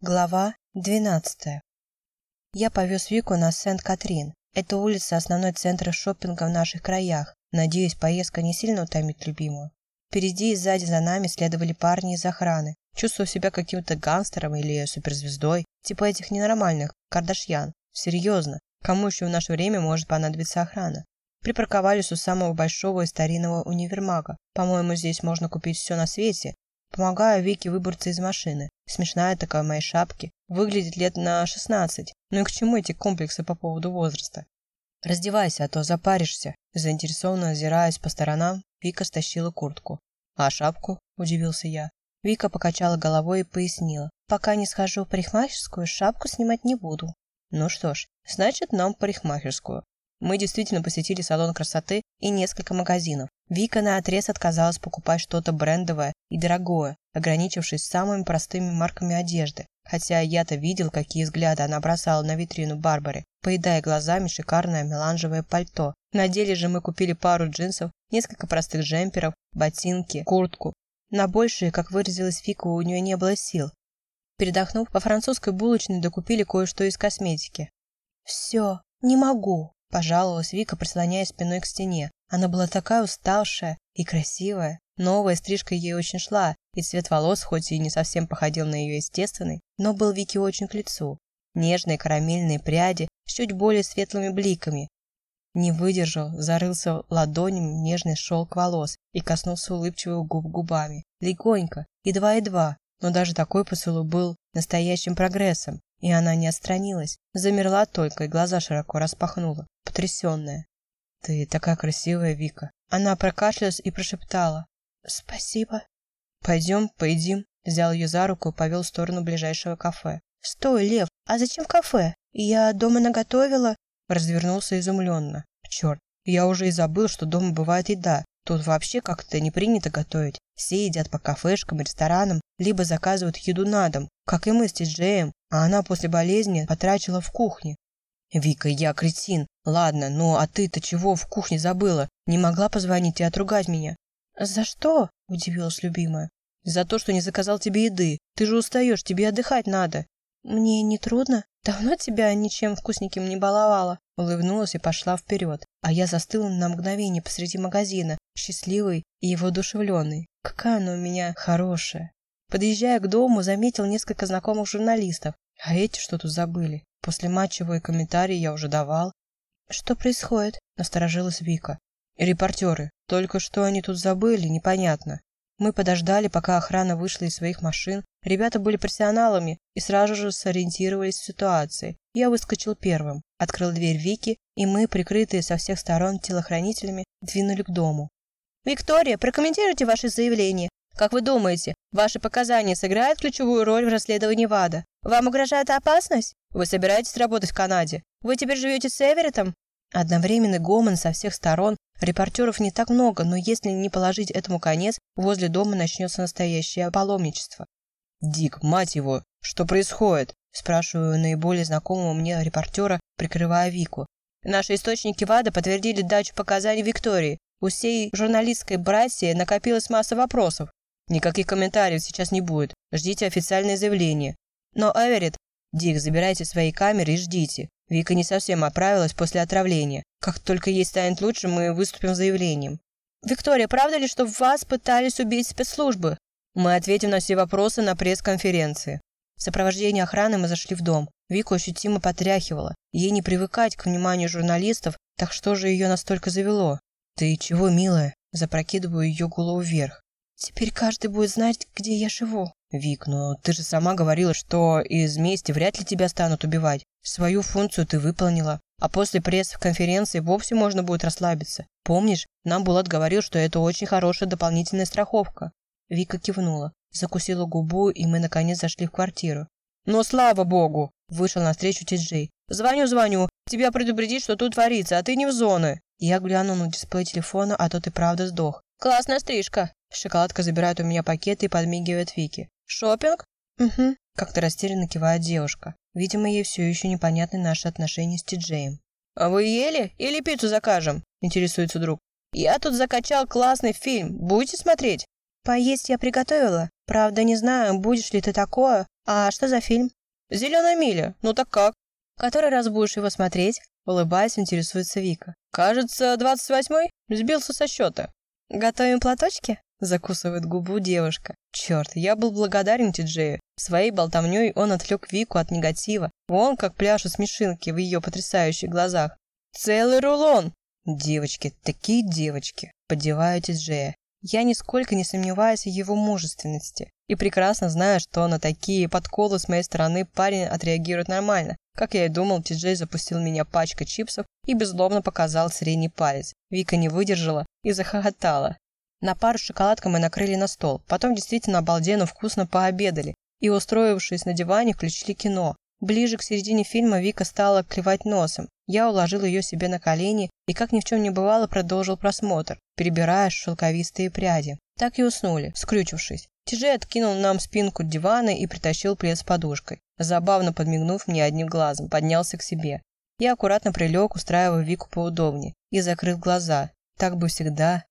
Глава 12. Я повез Вику на Сент-Катрин. Это улица – основной центр шопинга в наших краях. Надеюсь, поездка не сильно утомит любимую. Впереди и сзади за нами следовали парни из охраны. Чувствовал себя каким-то гангстером или суперзвездой, типа этих ненормальных, Кардашьян. Серьезно, кому еще в наше время может понадобиться охрана? Припарковались у самого большого и старинного универмага. По-моему, здесь можно купить все на свете, Помогаю Вике выбраться из машины. Смешная такая в моей шапке. Выглядит лет на шестнадцать. Ну и к чему эти комплексы по поводу возраста? Раздевайся, а то запаришься. Заинтересованно озираясь по сторонам, Вика стащила куртку. А шапку? Удивился я. Вика покачала головой и пояснила. Пока не схожу в парикмахерскую, шапку снимать не буду. Ну что ж, значит нам парикмахерскую. Мы действительно посетили салон красоты и несколько магазинов. Вика наотрез отказалась покупать что-то брендовое и дорогое, ограничившись самыми простыми марками одежды. Хотя я-то видел, какие взгляды она бросала на витрину Барбары, поедая глазами шикарное меланжевое пальто. На деле же мы купили пару джинсов, несколько простых джемперов, ботинки, куртку. На большее, как выразилась Вика, у нее не было сил. Передохнув, во французской булочной докупили кое-что из косметики. «Все, не могу», Пожаловалась Вика, прислоняясь спиной к стене. Она была такая уставшая и красивая. Новая стрижка ей очень шла, и цвет волос хоть и не совсем походил на ее естественный, но был Вике очень к лицу. Нежные карамельные пряди с чуть более светлыми бликами. Не выдержал, зарылся ладонями в нежный шелк волос и коснулся улыбчивых губ губами. Легонько, едва-едва, но даже такой поцелуй был настоящим прогрессом. И она не отстранилась, замерла только и глаза широко распахнула, потрясенная. «Ты такая красивая, Вика!» Она прокашлялась и прошептала. «Спасибо». «Пойдем, поедим», взял ее за руку и повел в сторону ближайшего кафе. «Стой, Лев, а зачем кафе? Я дома наготовила?» Развернулся изумленно. «Черт, я уже и забыл, что дома бывает еда. Тут вообще как-то не принято готовить. Все едят по кафешкам, ресторанам, либо заказывают еду на дом, как и мы с Тиджеем, а она после болезни потратила в кухне. «Вика, я кретин. Ладно, ну а ты-то чего в кухне забыла? Не могла позвонить и отругать меня?» «За что?» – удивилась любимая. «За то, что не заказал тебе еды. Ты же устаешь, тебе отдыхать надо». «Мне не трудно. Давно тебя ничем вкусненьким не баловала». Улыбнулась и пошла вперед, а я застыла на мгновение посреди магазина, счастливый и воодушевленный. Какая она у меня хорошая. Подъезжая к дому, заметил несколько знакомых журналистов. А эти что тут забыли? После матчевые комментарии я уже давал. Что происходит? Насторожилась Вика. Репортеры. Только что они тут забыли, непонятно. Мы подождали, пока охрана вышла из своих машин. Ребята были профессионалами и сразу же сориентировались в ситуации. Я выскочил первым, открыл дверь Вики, и мы, прикрытые со всех сторон телохранителями, двинули к дому. «Виктория, прокомментируйте ваше заявление. Как вы думаете, ваши показания сыграют ключевую роль в расследовании ВАДА? Вам угрожает опасность? Вы собираетесь работать в Канаде? Вы теперь живете с Эверетом?» Одновременный гомон со всех сторон. Репортеров не так много, но если не положить этому конец, возле дома начнется настоящее паломничество. «Дик, мать его, что происходит?» Спрашиваю наиболее знакомого мне репортера, прикрывая Вику. Наши источники ВАДА подтвердили дачу показаний Виктории. У всей журналистской братьи накопилась масса вопросов. Никаких комментариев сейчас не будет. Ждите официальное заявление. Но, Эверетт, Дик, забирайте свои камеры и ждите. Вика не совсем оправилась после отравления. Как только ей станет лучше, мы выступим с заявлением. Виктория, правда ли, что вас пытались убить спецслужбы? Мы ответим на все вопросы на пресс-конференции. В сопровождении охраны мы зашли в дом. Вику ощутимо потряхивала. Ей не привыкать к вниманию журналистов, так что же ее настолько завело? «Ты чего, милая?» Запрокидываю ее голову вверх. «Теперь каждый будет знать, где я живу». «Вик, но ты же сама говорила, что из мести вряд ли тебя станут убивать. Свою функцию ты выполнила. А после пресс-конференции вовсе можно будет расслабиться. Помнишь, нам Булат говорил, что это очень хорошая дополнительная страховка». Вика кивнула, закусила губу, и мы наконец зашли в квартиру. «Но слава богу!» – вышел навстречу Тиджей. «Звоню-звоню. Тебя предупредить, что тут творится, а ты не в зоны». Я глянул на дисплей телефона, а тот и правда сдох. «Классная стрижка!» Шоколадка забирает у меня пакеты и подмигивает Вики. Шопинг? Угу. Как-то растерянно кивает девушка. Видимо, ей все еще непонятны наши отношения с Тиджеем. А вы ели? Или пиццу закажем? Интересуется друг. Я тут закачал классный фильм. Будете смотреть? Поесть я приготовила. Правда, не знаю, будешь ли ты такое. А что за фильм? «Зеленая миля. Ну так как?» Который раз будешь его смотреть? Улыбаясь, интересуется Вика. «Кажется, двадцать восьмой. Сбился со счета». «Готовим платочки?» Закусывает губу девушка. Черт, я был благодарен Тиджею. Своей болтовней он отвлек Вику от негатива. Вон как пляшут смешинки в ее потрясающих глазах. «Целый рулон!» «Девочки, такие девочки!» Поддеваю Тиджея. Я нисколько не сомневаюсь в его мужественности и прекрасно знаю, что на такие подколы с моей стороны парень отреагирует нормально. Как я и думал, Тиджей запустил меня пачкой чипсов и беззлобно показал средний палец. Вика не выдержала и захохотала. На пару шоколадка мы накрыли на стол, потом действительно обалденно вкусно пообедали и, устроившись на диване, включили кино. Ближе к середине фильма Вика стала клевать носом. Я уложил ее себе на колени и, как ни в чем не бывало, продолжил просмотр, перебирая шелковистые пряди. Так и уснули, скрючившись. Тяжей откинул нам спинку дивана и притащил плед с подушкой. Забавно подмигнув мне одним глазом, поднялся к себе. Я аккуратно прилег, устраивая Вику поудобнее, и закрыл глаза. Так бы всегда,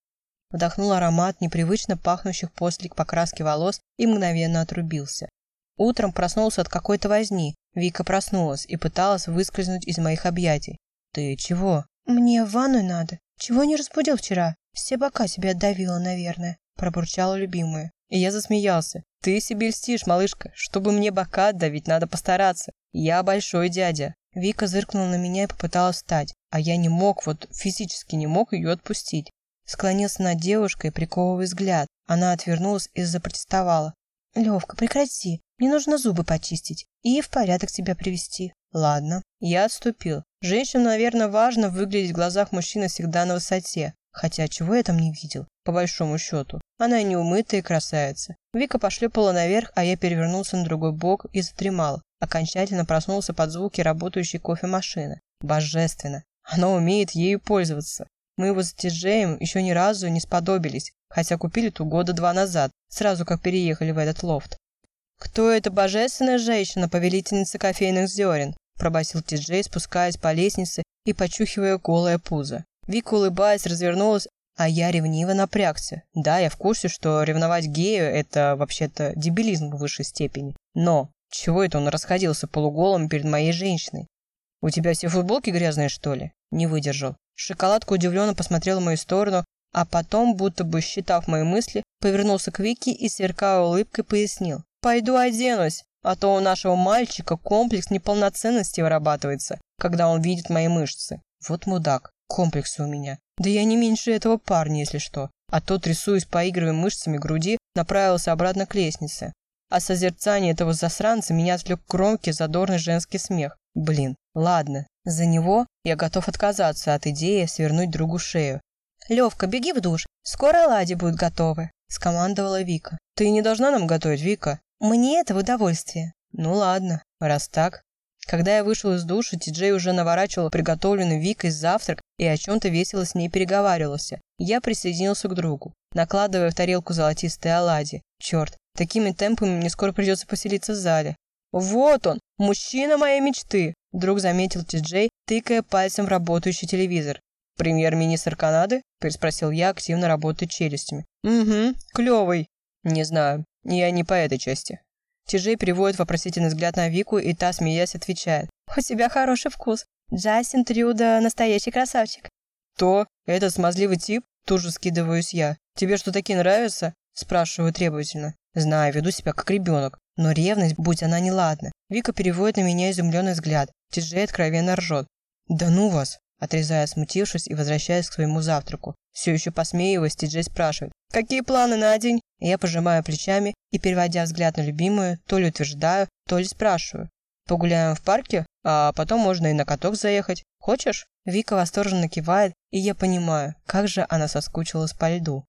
Вдохнул аромат непривычно пахнущих после покраски волос и мгновенно отрубился. Утром проснулся от какой-то возни. Вика проснулась и пыталась выскользнуть из моих объятий. «Ты чего?» «Мне в ванную надо. Чего не разбудил вчера? Все бока себе отдавила, наверное», – пробурчала любимая. И я засмеялся. «Ты себе льстишь, малышка. Чтобы мне бока отдавить, надо постараться. Я большой дядя». Вика зыркнула на меня и попыталась встать, а я не мог, вот физически не мог ее отпустить. Склонился над девушкой, приковывая взгляд. Она отвернулась и запротестовала. «Левка, прекрати. Мне нужно зубы почистить и в порядок тебя привести». «Ладно». Я отступил. Женщинам, наверное, важно выглядеть в глазах мужчины всегда на высоте. Хотя чего я там не видел, по большому счету. Она неумытая и красавица. Вика пошлепала наверх, а я перевернулся на другой бок и задремал. Окончательно проснулся под звуки работающей кофемашины. Божественно. Она умеет ею пользоваться. Мы его с Тиджеем еще ни разу не сподобились, хотя купили ту года два назад, сразу как переехали в этот лофт. «Кто эта божественная женщина, повелительница кофейных зерен?» пробасил Тиджей, спускаясь по лестнице и почухивая голое пузо. Вика, улыбаясь, развернулась, а я ревниво напрягся. Да, я в курсе, что ревновать гею – это вообще-то дебилизм в высшей степени. Но чего это он расходился полуголым перед моей женщиной? «У тебя все футболки грязные, что ли?» Не выдержал. Шоколадка удивленно посмотрела в мою сторону, а потом, будто бы считав мои мысли, повернулся к Вике и, сверкая улыбкой, пояснил. «Пойду оденусь, а то у нашего мальчика комплекс неполноценности вырабатывается, когда он видит мои мышцы. Вот мудак, комплексы у меня. Да я не меньше этого парня, если что. А тот, рисуясь, поигрывая мышцами груди, направился обратно к лестнице. А созерцание этого засранца меня отвлек громкий задорный женский смех. Блин, ладно, за него я готов отказаться от идеи свернуть другу шею. «Левка, беги в душ, скоро оладьи будут готовы», – скомандовала Вика. «Ты не должна нам готовить, Вика». «Мне это в удовольствие». «Ну ладно, раз так». Когда я вышел из душа, Тиджей уже наворачивал приготовленный Викой завтрак и о чем-то весело с ней переговаривался. Я присоединился к другу, накладывая в тарелку золотистые оладьи. Черт, такими темпами мне скоро придется поселиться в зале. «Вот он, мужчина моей мечты!» Вдруг заметил Ти-Джей, тыкая пальцем в работающий телевизор. «Премьер-министр Канады?» – переспросил я, активно работая челюстями. «Угу, клевый». «Не знаю, я не по этой части». Тиджей переводит вопросительный взгляд на Вику, и та, смеясь, отвечает. «У тебя хороший вкус. Джастин Трюда – настоящий красавчик». «То? Этот смазливый тип?» Тут же скидываюсь я. «Тебе что, такие нравятся?» – спрашиваю требовательно. Знаю, веду себя как ребенок. Но ревность, будь она неладна. Вика переводит на меня изумленный взгляд. Тиджей откровенно ржет. «Да ну вас!» Отрезая, смутившись и возвращаясь к своему завтраку. Все еще посмеиваясь, Тиджей спрашивает. «Какие планы на день?» Я пожимаю плечами и, переводя взгляд на любимую, то ли утверждаю, то ли спрашиваю. «Погуляем в парке, а потом можно и на каток заехать. Хочешь?» Вика восторженно кивает, и я понимаю, как же она соскучилась по льду.